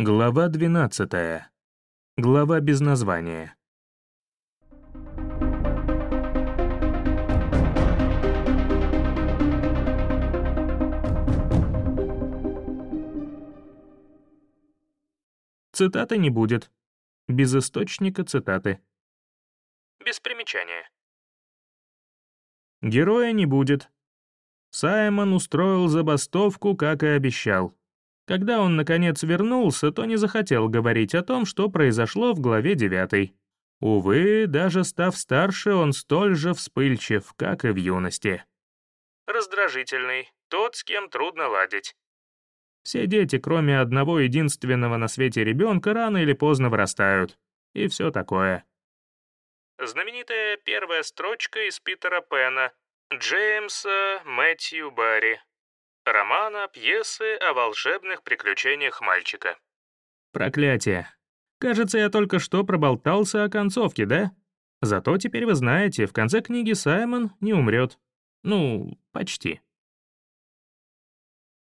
Глава 12. Глава без названия. Цитаты не будет. Без источника цитаты. Без примечания. Героя не будет. Саймон устроил забастовку, как и обещал. Когда он, наконец, вернулся, то не захотел говорить о том, что произошло в главе 9. Увы, даже став старше, он столь же вспыльчив, как и в юности. Раздражительный, тот, с кем трудно ладить. Все дети, кроме одного единственного на свете ребенка, рано или поздно вырастают. И все такое. Знаменитая первая строчка из Питера Пэна Джеймса Мэтью Барри романа, пьесы о волшебных приключениях мальчика. Проклятие. Кажется, я только что проболтался о концовке, да? Зато теперь вы знаете, в конце книги Саймон не умрет. Ну, почти.